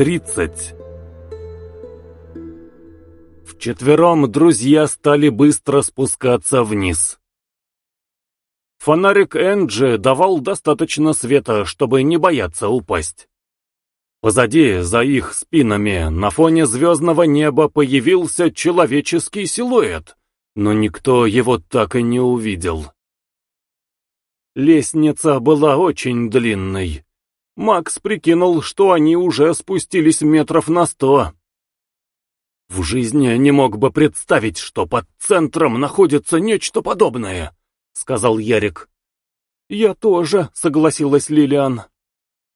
30 Вчетвером друзья стали быстро спускаться вниз. Фонарик Энджи давал достаточно света, чтобы не бояться упасть. Позади, за их спинами, на фоне звездного неба появился человеческий силуэт, но никто его так и не увидел. Лестница была очень длинной. Макс прикинул, что они уже спустились метров на сто. В жизни не мог бы представить, что под центром находится нечто подобное. — сказал Ярик. «Я тоже», — согласилась Лилиан.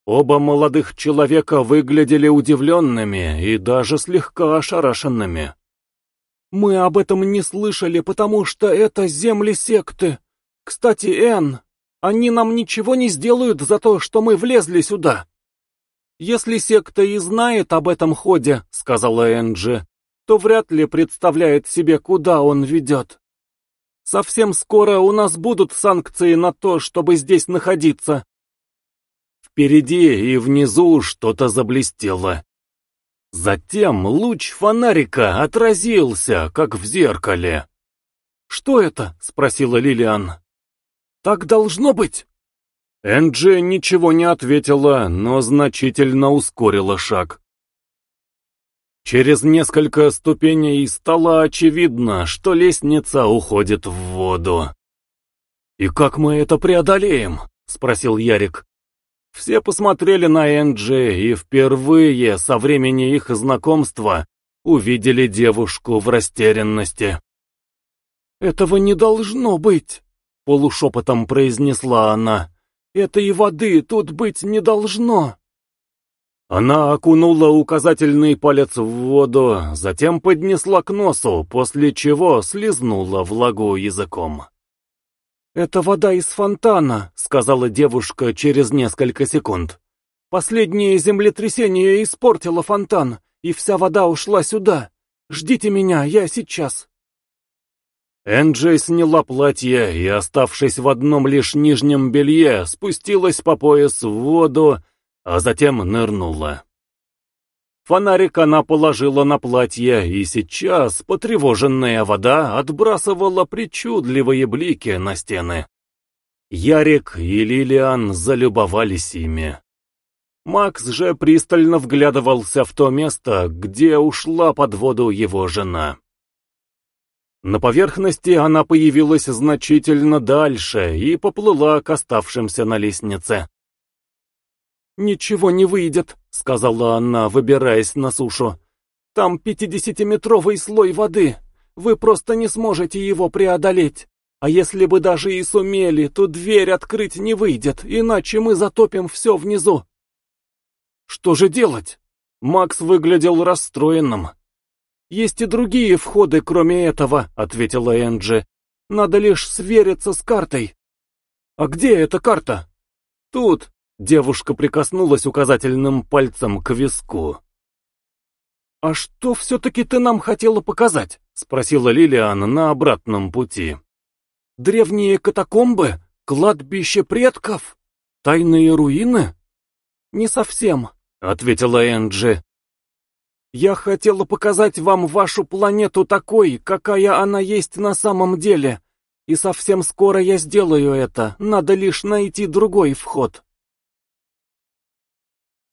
Оба молодых человека выглядели удивленными и даже слегка ошарашенными. «Мы об этом не слышали, потому что это земли секты. Кстати, Энн, они нам ничего не сделают за то, что мы влезли сюда». «Если секта и знает об этом ходе», — сказала Энджи, — «то вряд ли представляет себе, куда он ведет». Совсем скоро у нас будут санкции на то, чтобы здесь находиться. Впереди и внизу что-то заблестело. Затем луч фонарика отразился, как в зеркале. «Что это?» — спросила Лилиан. «Так должно быть!» Энджи ничего не ответила, но значительно ускорила шаг. Через несколько ступеней стало очевидно, что лестница уходит в воду. «И как мы это преодолеем?» — спросил Ярик. Все посмотрели на Энджи и впервые со времени их знакомства увидели девушку в растерянности. «Этого не должно быть!» — полушепотом произнесла она. «Этой воды тут быть не должно!» Она окунула указательный палец в воду, затем поднесла к носу, после чего слезнула влагу языком. «Это вода из фонтана», — сказала девушка через несколько секунд. «Последнее землетрясение испортило фонтан, и вся вода ушла сюда. Ждите меня, я сейчас». Энджи сняла платье и, оставшись в одном лишь нижнем белье, спустилась по пояс в воду, а затем нырнула. Фонарик она положила на платье, и сейчас потревоженная вода отбрасывала причудливые блики на стены. Ярик и Лилиан залюбовались ими. Макс же пристально вглядывался в то место, где ушла под воду его жена. На поверхности она появилась значительно дальше и поплыла к оставшимся на лестнице. «Ничего не выйдет», — сказала она, выбираясь на сушу. «Там пятидесятиметровый слой воды. Вы просто не сможете его преодолеть. А если бы даже и сумели, то дверь открыть не выйдет, иначе мы затопим все внизу». «Что же делать?» Макс выглядел расстроенным. «Есть и другие входы, кроме этого», — ответила Энджи. «Надо лишь свериться с картой». «А где эта карта?» «Тут», Девушка прикоснулась указательным пальцем к виску. «А что все-таки ты нам хотела показать?» — спросила Лилиан на обратном пути. «Древние катакомбы? Кладбище предков? Тайные руины?» «Не совсем», — ответила Энджи. «Я хотела показать вам вашу планету такой, какая она есть на самом деле, и совсем скоро я сделаю это, надо лишь найти другой вход».